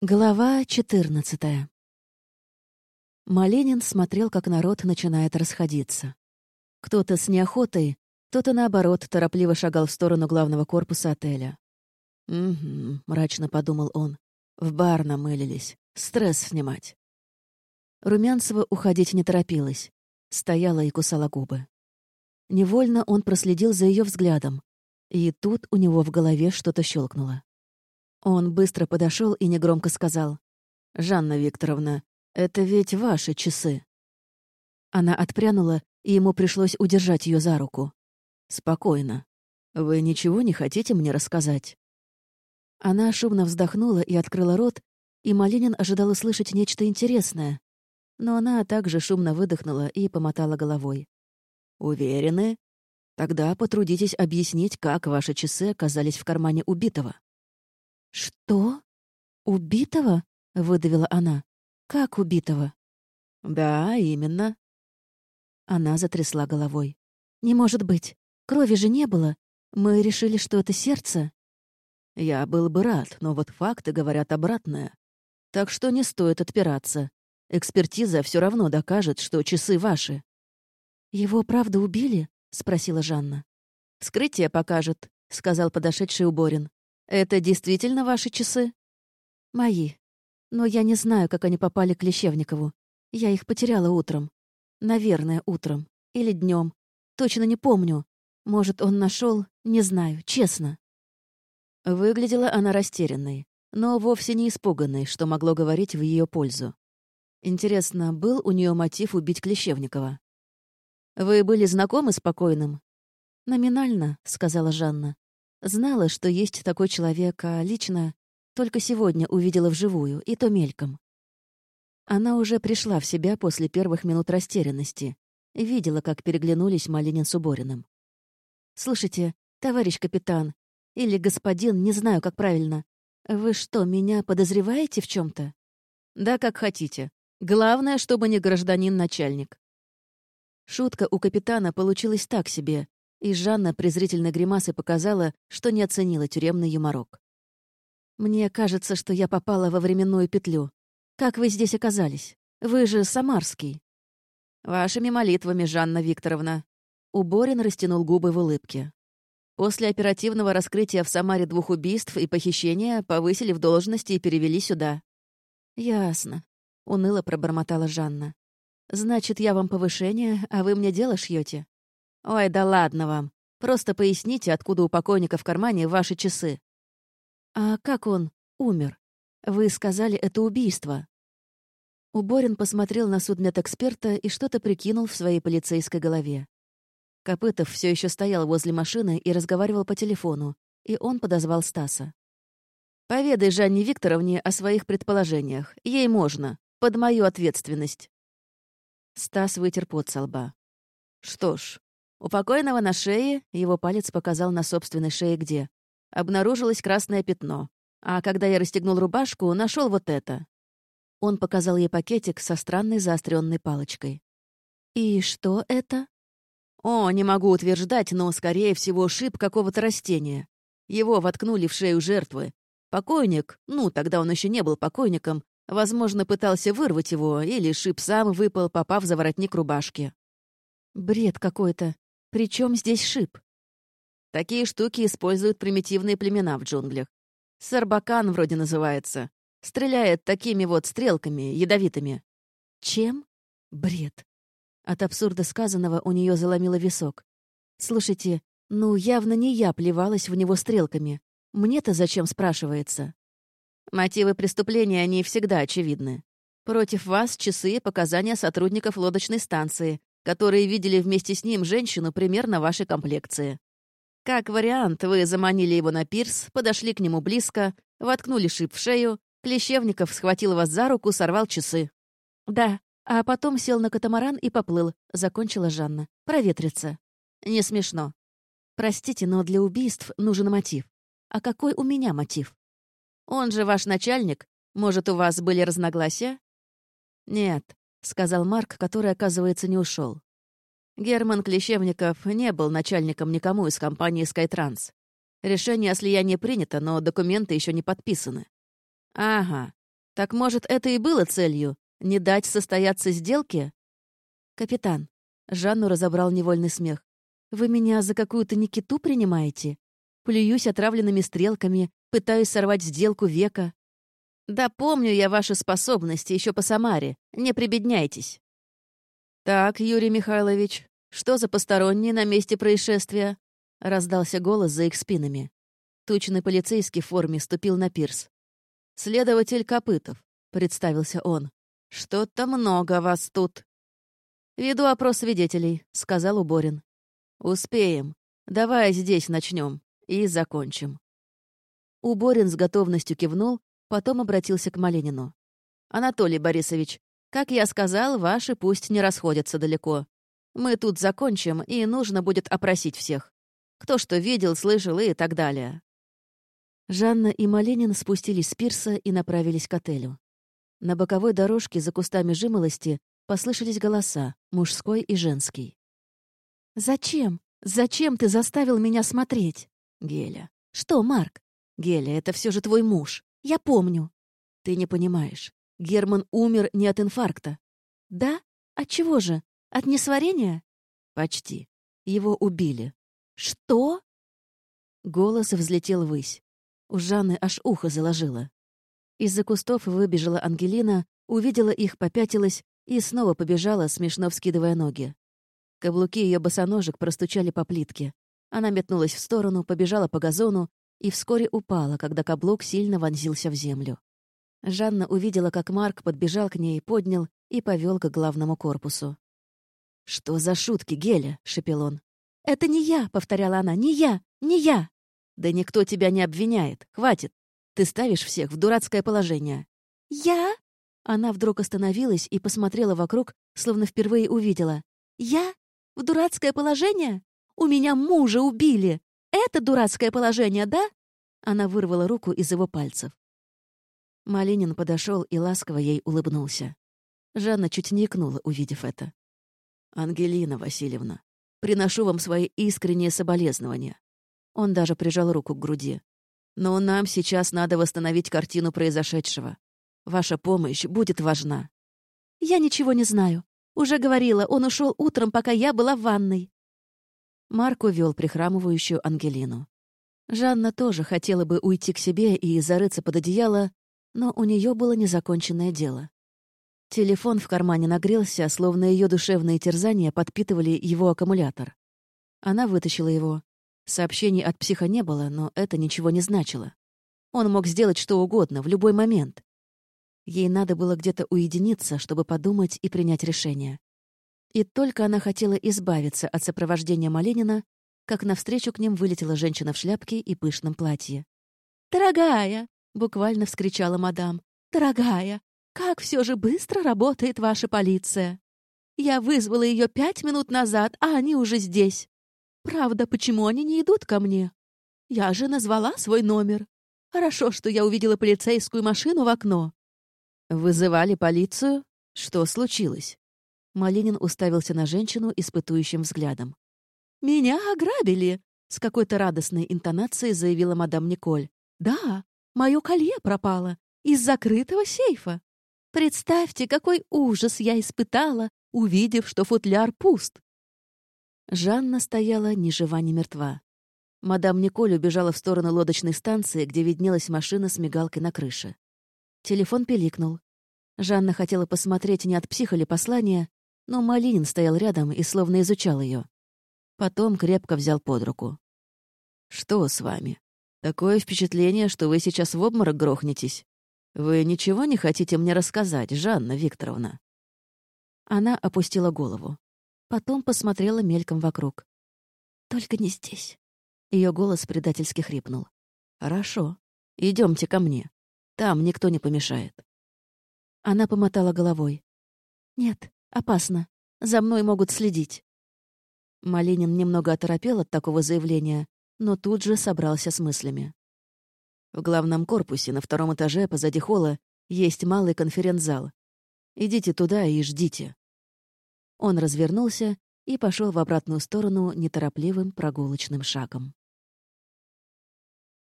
Глава 14 Малинин смотрел, как народ начинает расходиться. Кто-то с неохотой, кто-то, наоборот, торопливо шагал в сторону главного корпуса отеля. «Угу», — мрачно подумал он. «В бар намылились. Стресс снимать». Румянцева уходить не торопилась. Стояла и кусала губы. Невольно он проследил за ее взглядом. И тут у него в голове что-то щелкнуло. Он быстро подошел и негромко сказал. «Жанна Викторовна, это ведь ваши часы». Она отпрянула, и ему пришлось удержать ее за руку. «Спокойно. Вы ничего не хотите мне рассказать?» Она шумно вздохнула и открыла рот, и Малинин ожидал услышать нечто интересное. Но она также шумно выдохнула и помотала головой. «Уверены? Тогда потрудитесь объяснить, как ваши часы оказались в кармане убитого». «Что? Убитого?» — выдавила она. «Как убитого?» «Да, именно». Она затрясла головой. «Не может быть. Крови же не было. Мы решили, что это сердце». «Я был бы рад, но вот факты говорят обратное. Так что не стоит отпираться. Экспертиза все равно докажет, что часы ваши». «Его правда убили?» — спросила Жанна. «Вскрытие покажет», — сказал подошедший Уборин. Это действительно ваши часы? Мои. Но я не знаю, как они попали к Лещевникову. Я их потеряла утром. Наверное, утром. Или днем. Точно не помню. Может, он нашел, не знаю, честно. Выглядела она растерянной, но вовсе не испуганной, что могло говорить в ее пользу. Интересно, был у нее мотив убить Клещевникова? «Вы были знакомы с покойным?» «Номинально», — сказала Жанна. Знала, что есть такой человек, а лично только сегодня увидела вживую, и то мельком. Она уже пришла в себя после первых минут растерянности видела, как переглянулись Малинин с Убориным. «Слушайте, товарищ капитан, или господин, не знаю, как правильно, вы что, меня подозреваете в чем то «Да, как хотите. Главное, чтобы не гражданин-начальник». Шутка у капитана получилась так себе, и Жанна презрительной гримасой показала, что не оценила тюремный юморок. «Мне кажется, что я попала во временную петлю. Как вы здесь оказались? Вы же самарский». «Вашими молитвами, Жанна Викторовна». Уборин растянул губы в улыбке. После оперативного раскрытия в Самаре двух убийств и похищения повысили в должности и перевели сюда. «Ясно», — уныло пробормотала Жанна. «Значит, я вам повышение, а вы мне дело шьете? «Ой, да ладно вам. Просто поясните, откуда у покойника в кармане ваши часы». «А как он умер? Вы сказали, это убийство». Уборин посмотрел на судмедэксперта и что-то прикинул в своей полицейской голове. Копытов все еще стоял возле машины и разговаривал по телефону, и он подозвал Стаса. «Поведай Жанне Викторовне о своих предположениях. Ей можно. Под мою ответственность». Стас вытер пот со лба. «Что ж, у покойного на шее, его палец показал на собственной шее где, обнаружилось красное пятно. А когда я расстегнул рубашку, нашел вот это. Он показал ей пакетик со странной заостренной палочкой. «И что это?» «О, не могу утверждать, но, скорее всего, шип какого-то растения. Его воткнули в шею жертвы. Покойник, ну, тогда он еще не был покойником, возможно, пытался вырвать его, или шип сам выпал, попав за воротник рубашки». «Бред какой-то. Причем здесь шип? Такие штуки используют примитивные племена в джунглях. Сарбакан вроде называется. Стреляет такими вот стрелками, ядовитыми. Чем? Бред. От абсурда сказанного у нее заломило висок. Слушайте, ну явно не я плевалась в него стрелками. Мне-то зачем спрашивается? Мотивы преступления, они всегда очевидны. Против вас часы и показания сотрудников лодочной станции, которые видели вместе с ним женщину примерно вашей комплекции. Как вариант, вы заманили его на пирс, подошли к нему близко, воткнули шип в шею, Клещевников схватил вас за руку, сорвал часы. «Да, а потом сел на катамаран и поплыл», — закончила Жанна. «Проветриться». «Не смешно». «Простите, но для убийств нужен мотив. А какой у меня мотив?» «Он же ваш начальник. Может, у вас были разногласия?» «Нет. — сказал Марк, который, оказывается, не ушел. Герман Клещевников не был начальником никому из компании «Скайтранс». Решение о слиянии принято, но документы еще не подписаны. Ага, Так, может, это и было целью? Не дать состояться сделке? Капитан, Жанну разобрал невольный смех. Вы меня за какую-то Никиту принимаете? Плююсь отравленными стрелками, пытаюсь сорвать сделку века. Да помню я ваши способности еще по Самаре. Не прибедняйтесь. Так, Юрий Михайлович, что за посторонние на месте происшествия? Раздался голос за их спинами. Тучный полицейский в форме ступил на пирс. «Следователь Копытов», — представился он. «Что-то много вас тут». «Веду опрос свидетелей», — сказал Уборин. «Успеем. Давай здесь начнем и закончим». Уборин с готовностью кивнул, потом обратился к Маленину. «Анатолий Борисович, как я сказал, ваши пусть не расходятся далеко. Мы тут закончим, и нужно будет опросить всех. Кто что видел, слышал и так далее». Жанна и Маленин спустились с пирса и направились к отелю. На боковой дорожке за кустами жимолости послышались голоса, мужской и женский. «Зачем? Зачем ты заставил меня смотреть?» «Геля». «Что, Марк?» «Геля, это все же твой муж. Я помню». «Ты не понимаешь. Герман умер не от инфаркта». «Да? От чего же? От несварения?» «Почти. Его убили». «Что?» Голос взлетел ввысь. У Жанны аж ухо заложило. Из-за кустов выбежала Ангелина, увидела их, попятилась и снова побежала, смешно вскидывая ноги. Каблуки ее босоножек простучали по плитке. Она метнулась в сторону, побежала по газону и вскоре упала, когда каблук сильно вонзился в землю. Жанна увидела, как Марк подбежал к ней, поднял и повел к главному корпусу. «Что за шутки, Геля?» — шепел он. «Это не я», — повторяла она, — «не я, не я». «Да никто тебя не обвиняет. Хватит. Ты ставишь всех в дурацкое положение». «Я?» Она вдруг остановилась и посмотрела вокруг, словно впервые увидела. «Я? В дурацкое положение? У меня мужа убили. Это дурацкое положение, да?» Она вырвала руку из его пальцев. Малинин подошел и ласково ей улыбнулся. Жанна чуть не икнула, увидев это. «Ангелина Васильевна, приношу вам свои искренние соболезнования». Он даже прижал руку к груди. «Но нам сейчас надо восстановить картину произошедшего. Ваша помощь будет важна». «Я ничего не знаю. Уже говорила, он ушел утром, пока я была в ванной». Марк увел прихрамывающую Ангелину. Жанна тоже хотела бы уйти к себе и зарыться под одеяло, но у нее было незаконченное дело. Телефон в кармане нагрелся, словно ее душевные терзания подпитывали его аккумулятор. Она вытащила его. Сообщений от психа не было, но это ничего не значило. Он мог сделать что угодно, в любой момент. Ей надо было где-то уединиться, чтобы подумать и принять решение. И только она хотела избавиться от сопровождения Маленина, как навстречу к ним вылетела женщина в шляпке и пышном платье. «Дорогая!» — буквально вскричала мадам. «Дорогая, как все же быстро работает ваша полиция! Я вызвала ее пять минут назад, а они уже здесь. Правда, почему они не идут ко мне? Я же назвала свой номер. Хорошо, что я увидела полицейскую машину в окно». «Вызывали полицию? Что случилось?» Малинин уставился на женщину испытующим взглядом. «Меня ограбили!» — с какой-то радостной интонацией заявила мадам Николь. «Да, Мое колье пропало из закрытого сейфа. Представьте, какой ужас я испытала, увидев, что футляр пуст. Жанна стояла ни жива, ни мертва. Мадам Николь убежала в сторону лодочной станции, где виднелась машина с мигалкой на крыше. Телефон пиликнул. Жанна хотела посмотреть, не от психа ли послание, но Малинин стоял рядом и словно изучал ее. Потом крепко взял под руку. «Что с вами?» Такое впечатление, что вы сейчас в обморок грохнетесь. Вы ничего не хотите мне рассказать, Жанна Викторовна?» Она опустила голову. Потом посмотрела мельком вокруг. «Только не здесь». Ее голос предательски хрипнул. «Хорошо. Идемте ко мне. Там никто не помешает». Она помотала головой. «Нет, опасно. За мной могут следить». Малинин немного оторопел от такого заявления, но тут же собрался с мыслями. В главном корпусе на втором этаже позади холла есть малый конференц-зал. Идите туда и ждите. Он развернулся и пошел в обратную сторону неторопливым прогулочным шагом.